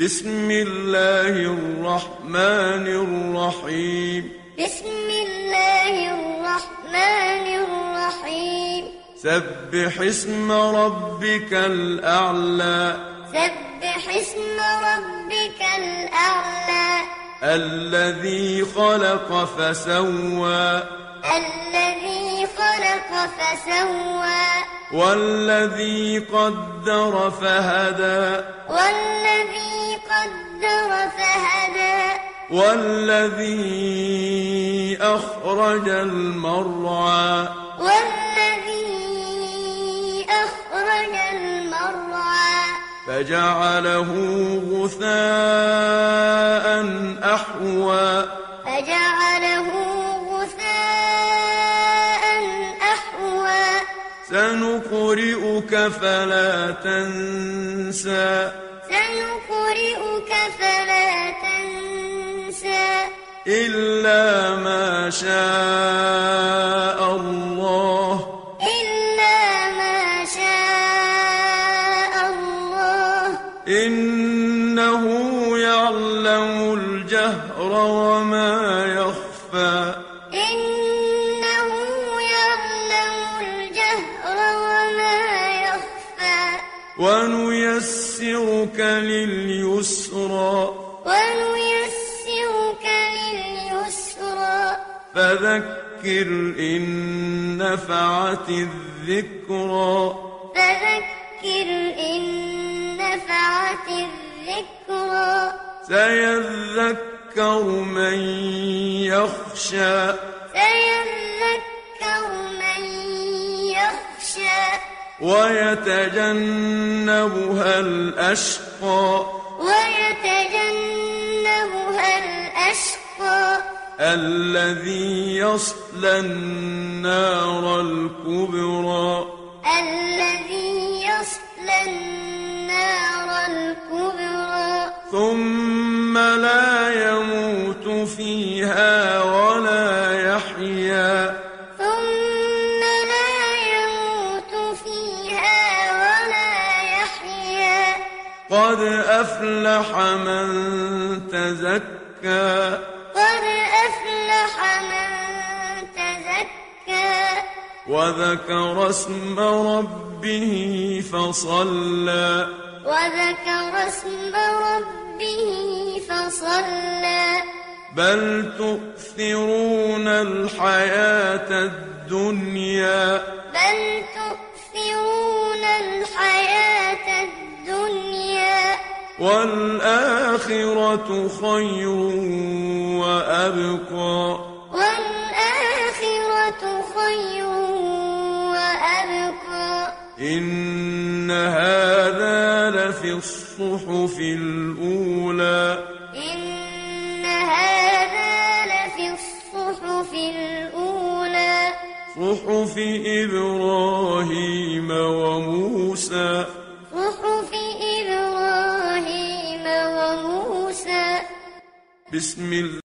بسم الله الرحمن الرحيم. بسم الله الرحمن الرحيم. سبح اسم ربك الأعلى. سبح اسم ربك الأعلى. الذي خلق فسوى. الذي خلق فسوى. والذي قدر فهدى. والذي قدر فهدى. والذي أخرج المرعى. والذي أخرج المرعى. فجعله غثاء أحوى. فجعله سنقرئك فلا تنسى. سنقرئك فلا تنسى. إلا ما شاء الله. إلا ما شاء الله. إنه يعلم الجهر وما يخفى. ونيسرك لليسرى. ونيسرك لليسرى. فذكر إن نفعت الذكرى. فذكر إن نفعت الذكرى. سيذكر من يخشى. سيذكر من يخشى. ويتجنبها الأشقى. ويتجنبها الأشقى. الذي يصلى النار الكبرى. الذي يصلى النار الكبرى. ثم قد أفلح من تزكى. قد أفلح من تزكى. وذكر اسم ربه فصلى. وذكر اسم ربه فصلى. بل تؤثرون الحياة الدنيا. والآخرة خير وأبقى. والآخرة خير وأبقى. إن هذا لفي الصحف الأولى. إن هذا لفي الصحف الأولى. صحف إبراهيم وموسى. صحف بسم الله